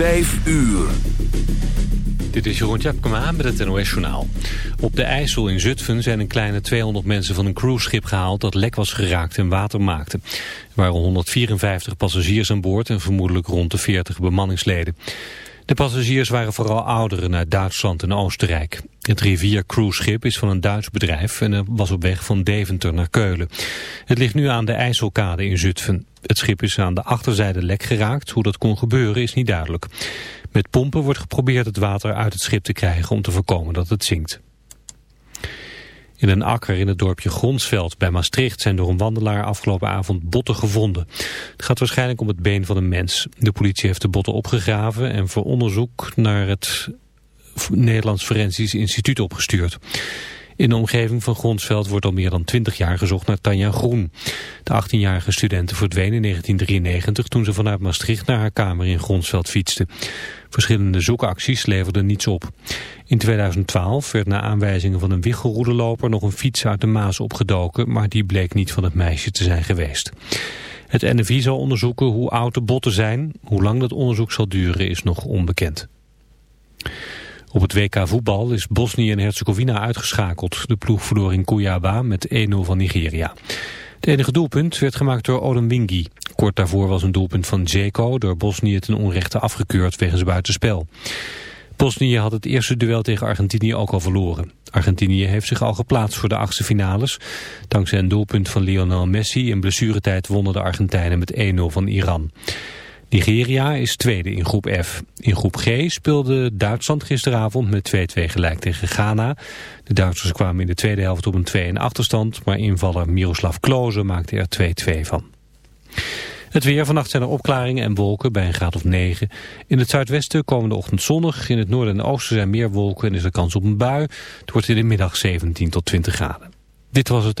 Vijf uur. Dit is Jeroen Tjepkema met het NOS Journaal. Op de IJssel in Zutphen zijn een kleine 200 mensen van een cruiseschip gehaald dat lek was geraakt en water maakte. Er waren 154 passagiers aan boord en vermoedelijk rond de 40 bemanningsleden. De passagiers waren vooral ouderen uit Duitsland en Oostenrijk. Het Rivier Cruiseschip is van een Duits bedrijf en was op weg van Deventer naar Keulen. Het ligt nu aan de IJsselkade in Zutphen. Het schip is aan de achterzijde lek geraakt. Hoe dat kon gebeuren is niet duidelijk. Met pompen wordt geprobeerd het water uit het schip te krijgen om te voorkomen dat het zinkt. In een akker in het dorpje Gronsveld bij Maastricht zijn door een wandelaar afgelopen avond botten gevonden. Het gaat waarschijnlijk om het been van een mens. De politie heeft de botten opgegraven en voor onderzoek naar het Nederlands Forensisch Instituut opgestuurd. In de omgeving van Gronsveld wordt al meer dan 20 jaar gezocht naar Tanja Groen. De 18-jarige studenten verdween in 1993 toen ze vanuit Maastricht naar haar kamer in Gronsveld fietste. Verschillende zoekacties leverden niets op. In 2012 werd na aanwijzingen van een wichelroedeloper nog een fiets uit de Maas opgedoken, maar die bleek niet van het meisje te zijn geweest. Het NFI zal onderzoeken hoe oud de botten zijn. Hoe lang dat onderzoek zal duren is nog onbekend. Op het WK voetbal is Bosnië en Herzegovina uitgeschakeld. De ploeg verloor in Kuyaba met 1-0 van Nigeria. Het enige doelpunt werd gemaakt door Odemwingi. Kort daarvoor was een doelpunt van Zeko door Bosnië ten onrechte afgekeurd wegens buitenspel. Bosnië had het eerste duel tegen Argentinië ook al verloren. Argentinië heeft zich al geplaatst voor de achtste finales. Dankzij een doelpunt van Lionel Messi in blessuretijd wonnen de Argentijnen met 1-0 van Iran. Nigeria is tweede in groep F. In groep G speelde Duitsland gisteravond met 2-2 gelijk tegen Ghana. De Duitsers kwamen in de tweede helft op een 2-1 achterstand, maar invaller Miroslav Klose maakte er 2-2 van. Het weer, vannacht zijn er opklaringen en wolken bij een graad of 9. In het zuidwesten komende ochtend zonnig. In het noorden en oosten zijn meer wolken en is er kans op een bui. Het wordt in de middag 17 tot 20 graden. Dit was het.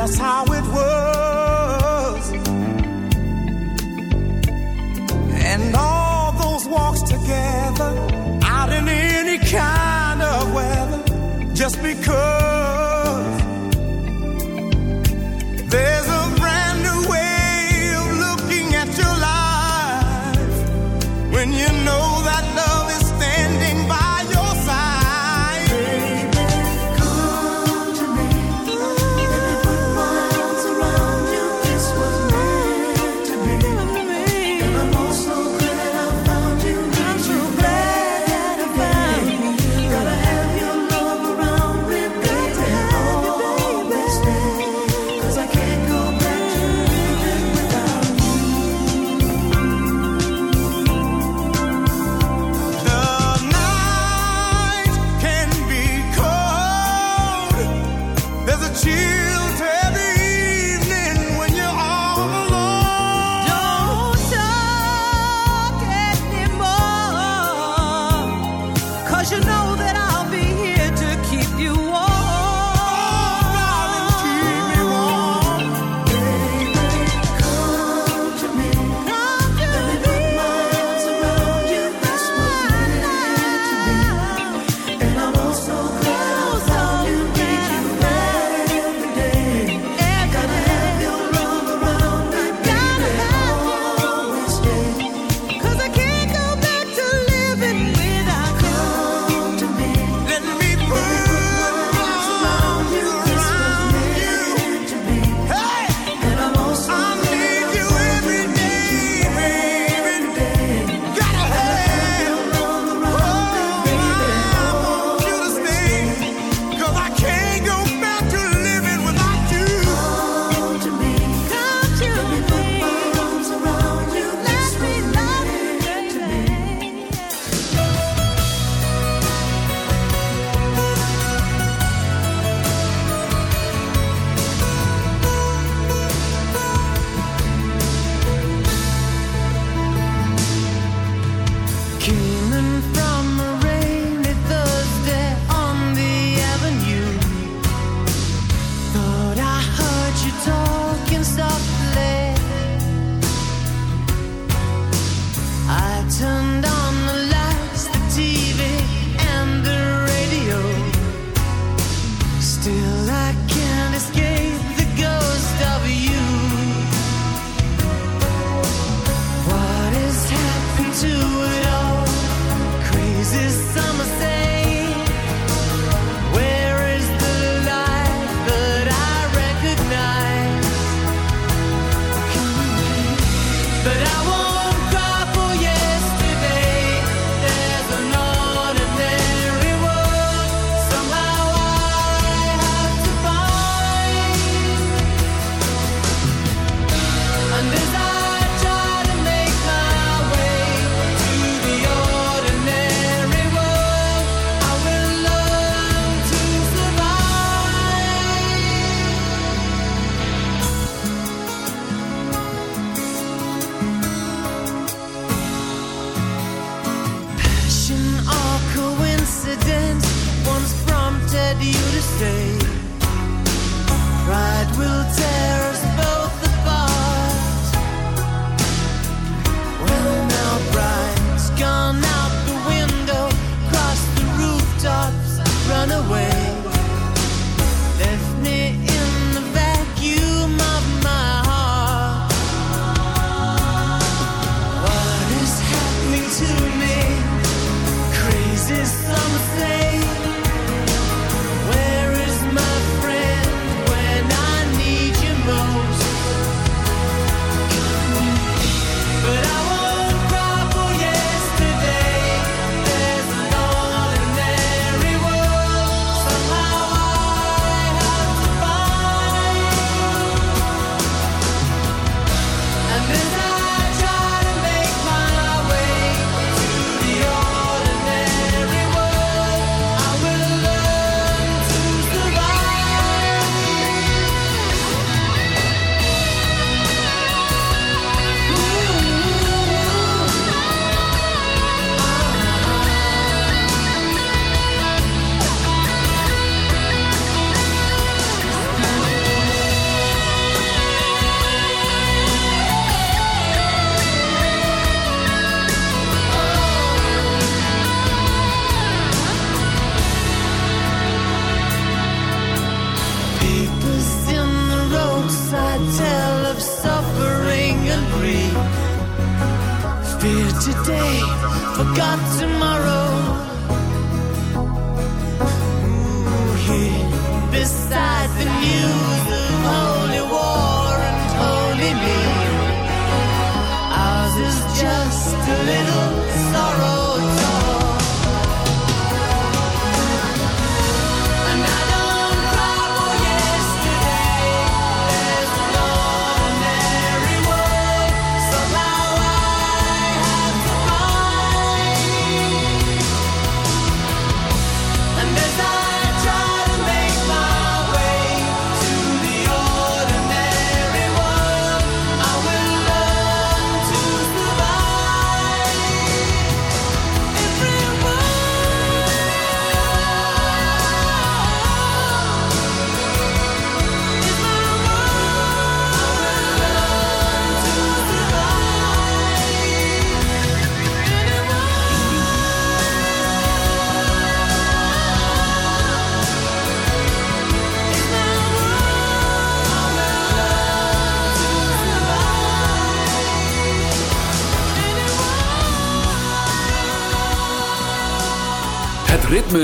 That's how it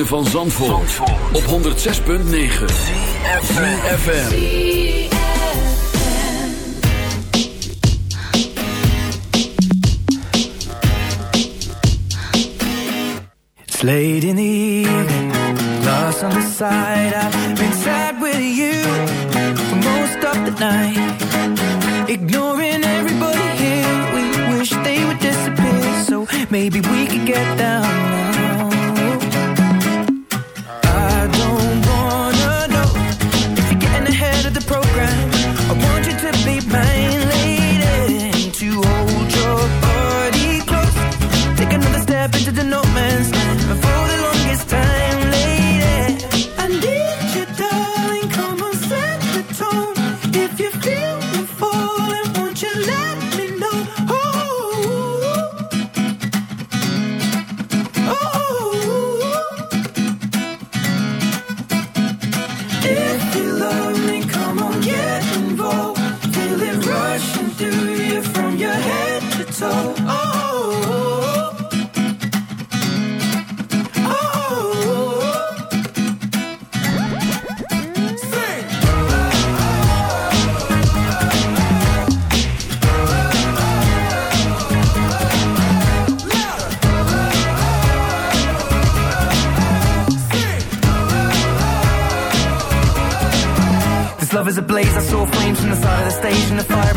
van Zandvoort, op 106.9 CFFM It's late in the evening, lost on the side. I've been sad with you for most of the night. Ignoring everybody here, we wish they would disappear. So maybe we could get down now. Through you from your head to toe.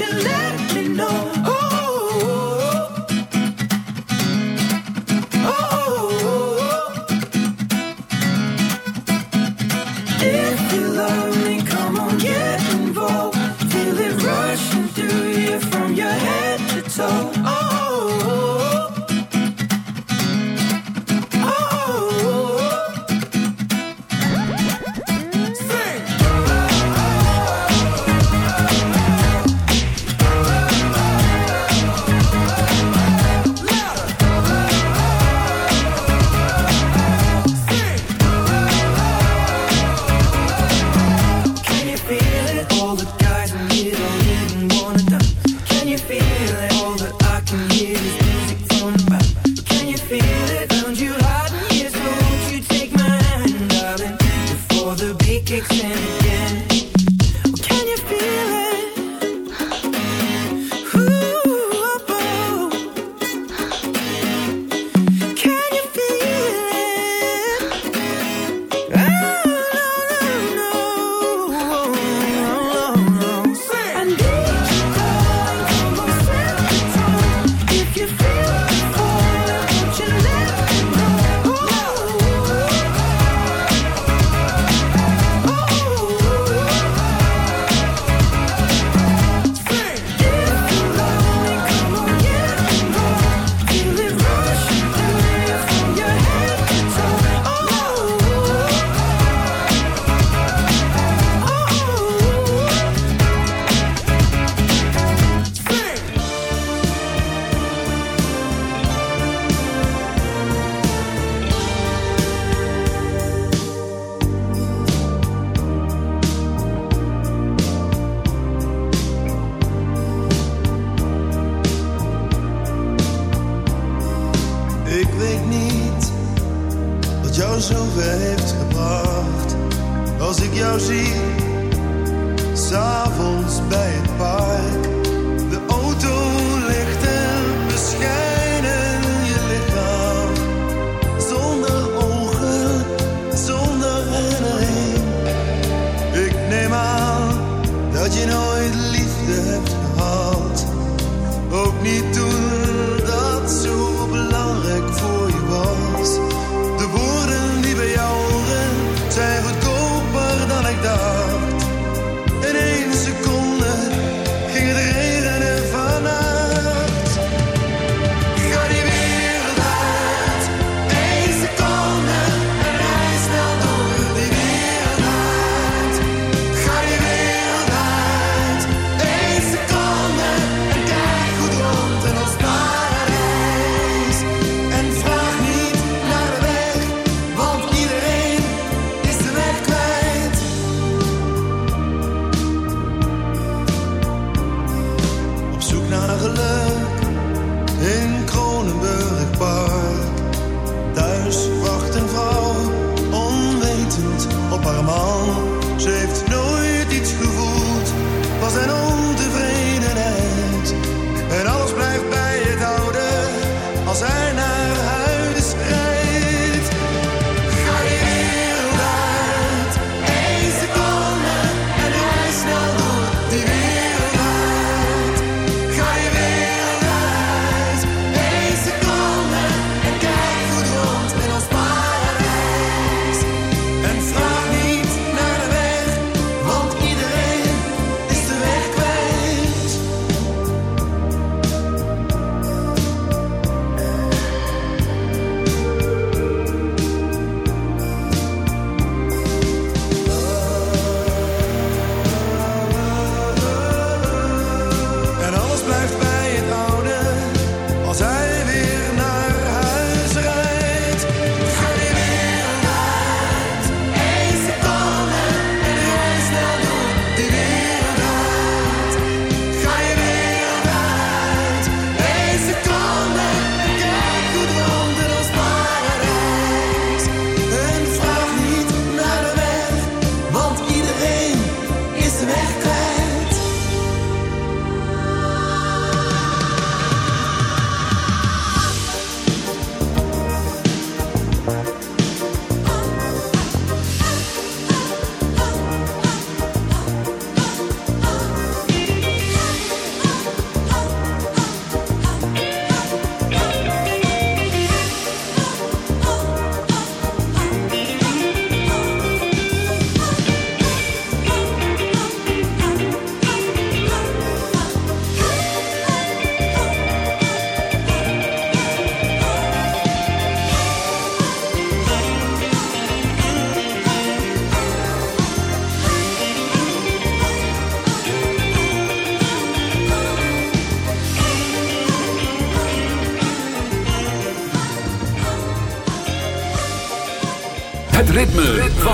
you let me know?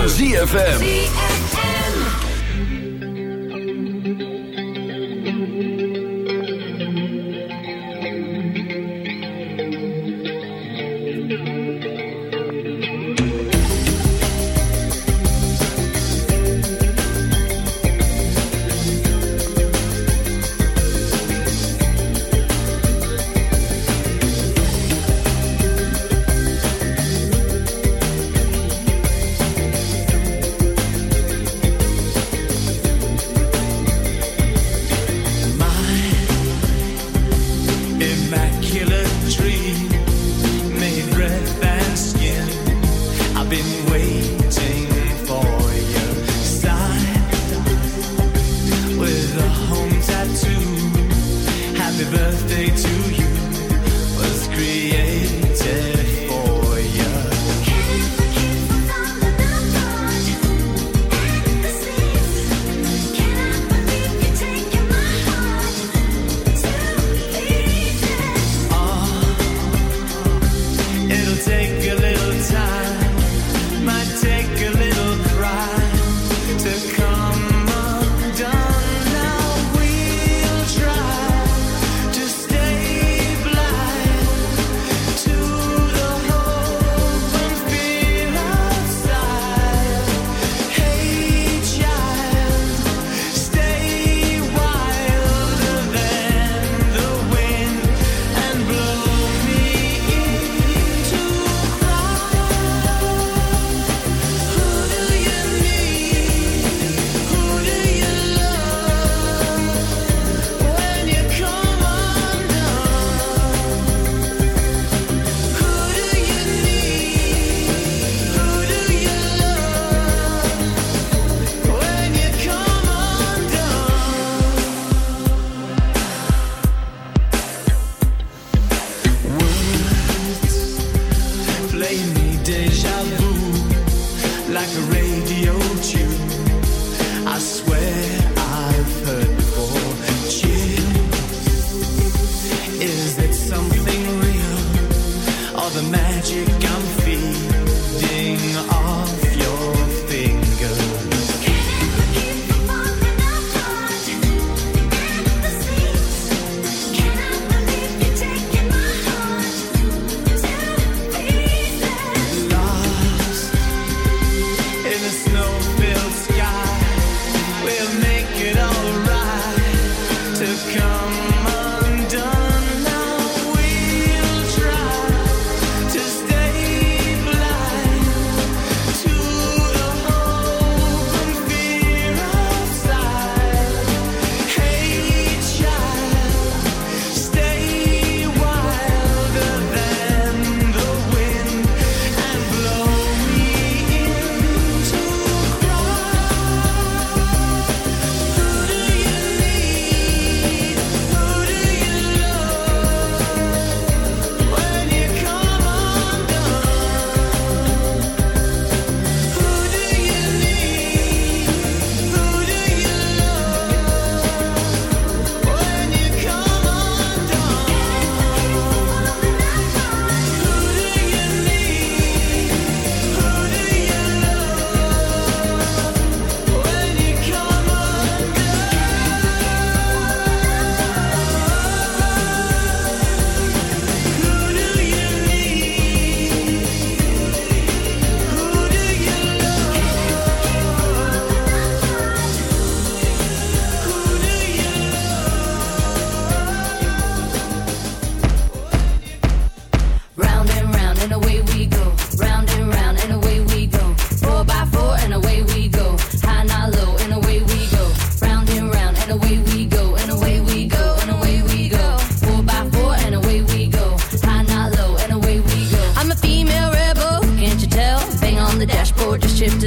van ZFM.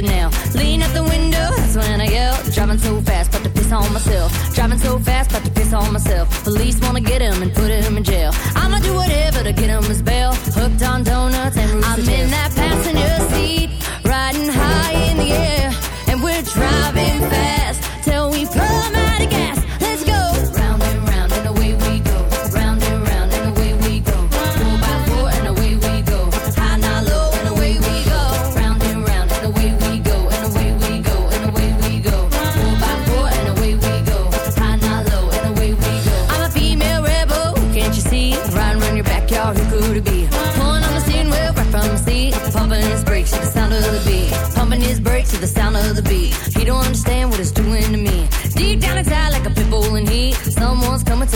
now. Lean out the window, that's when I yell. Driving so fast, about to piss on myself. Driving so fast, about to piss on myself. Police wanna get him and put him in jail.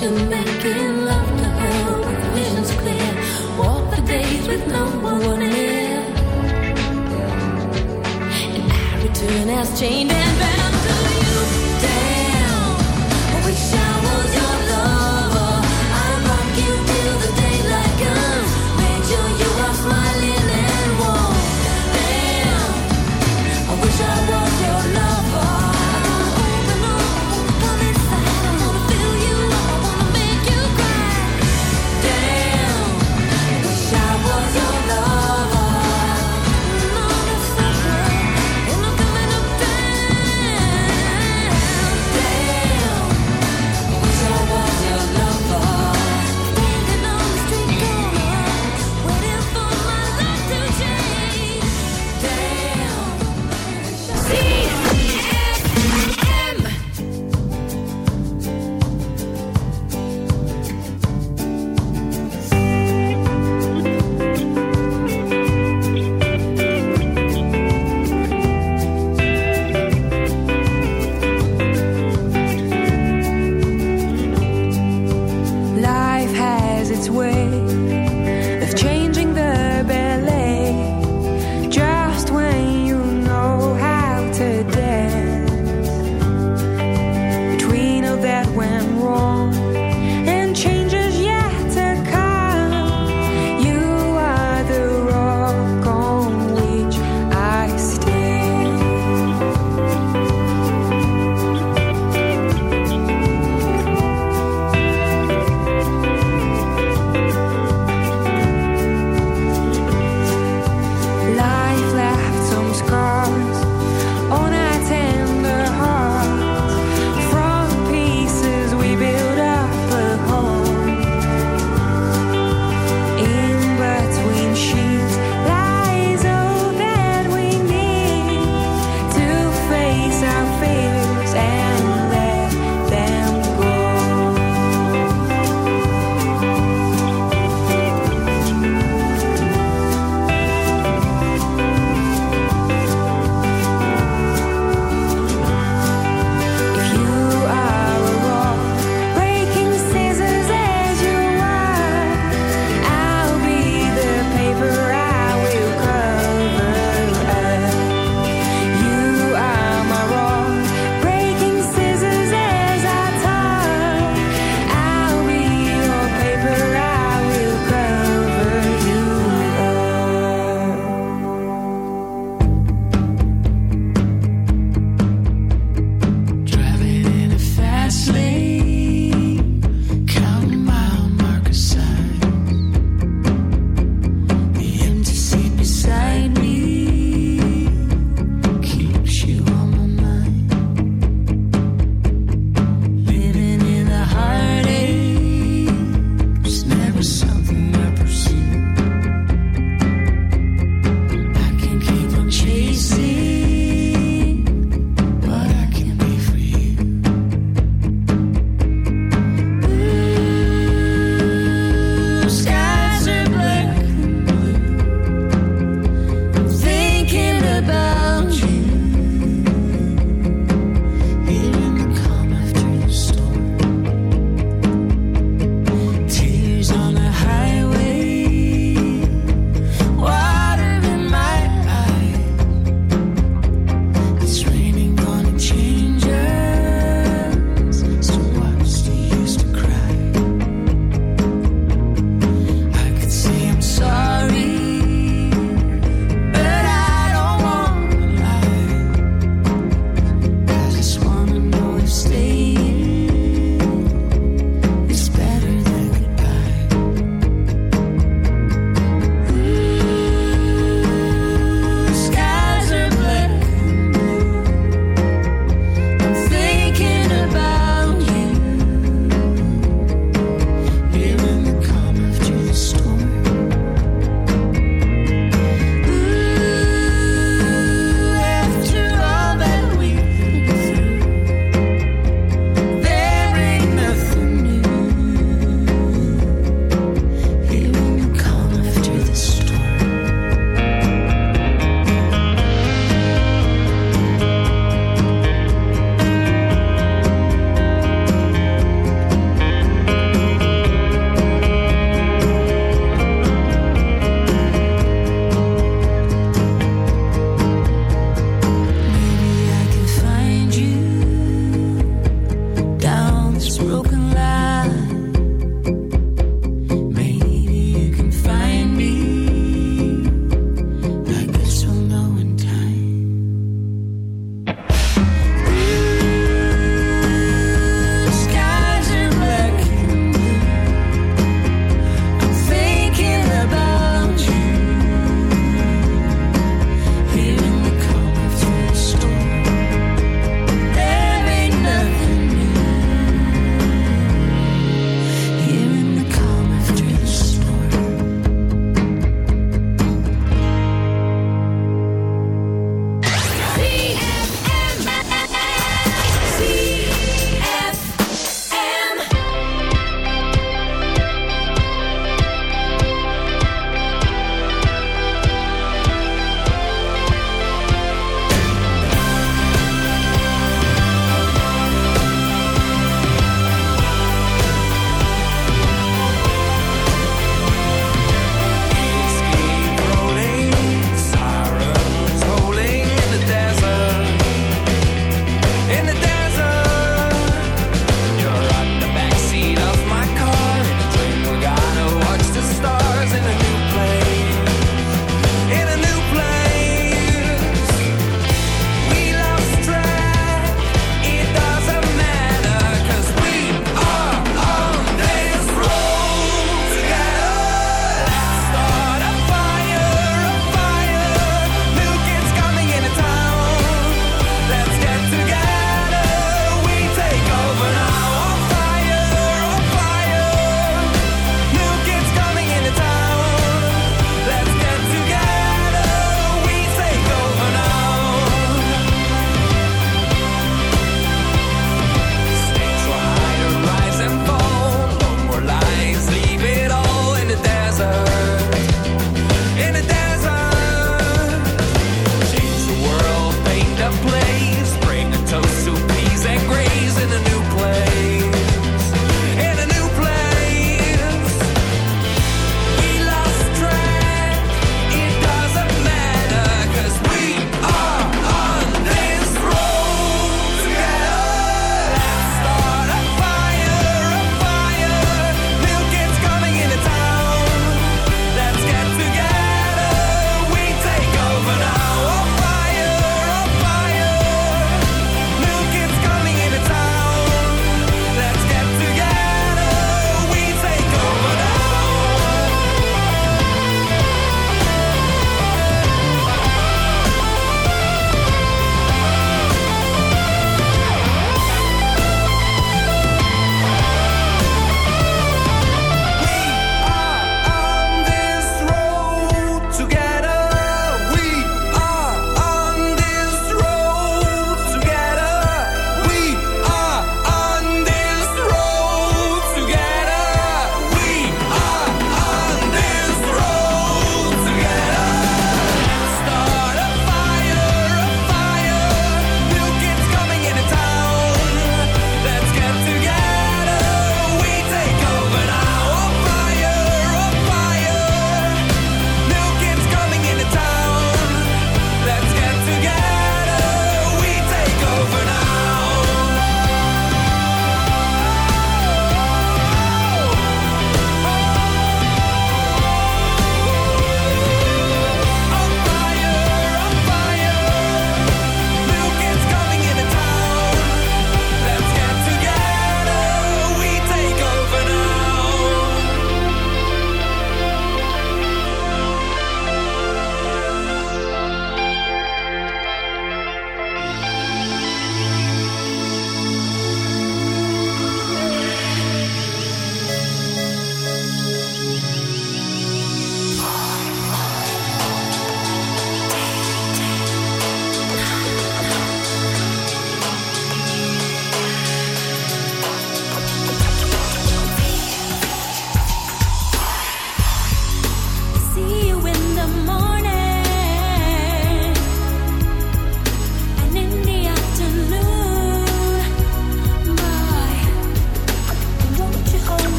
You're making love to her with visions clear. Walk the days with no one near. And I return as chained and bound.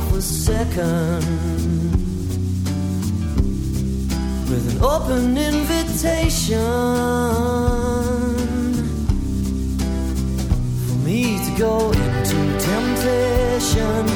half a second with an open invitation for me to go into temptation.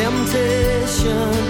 temptation.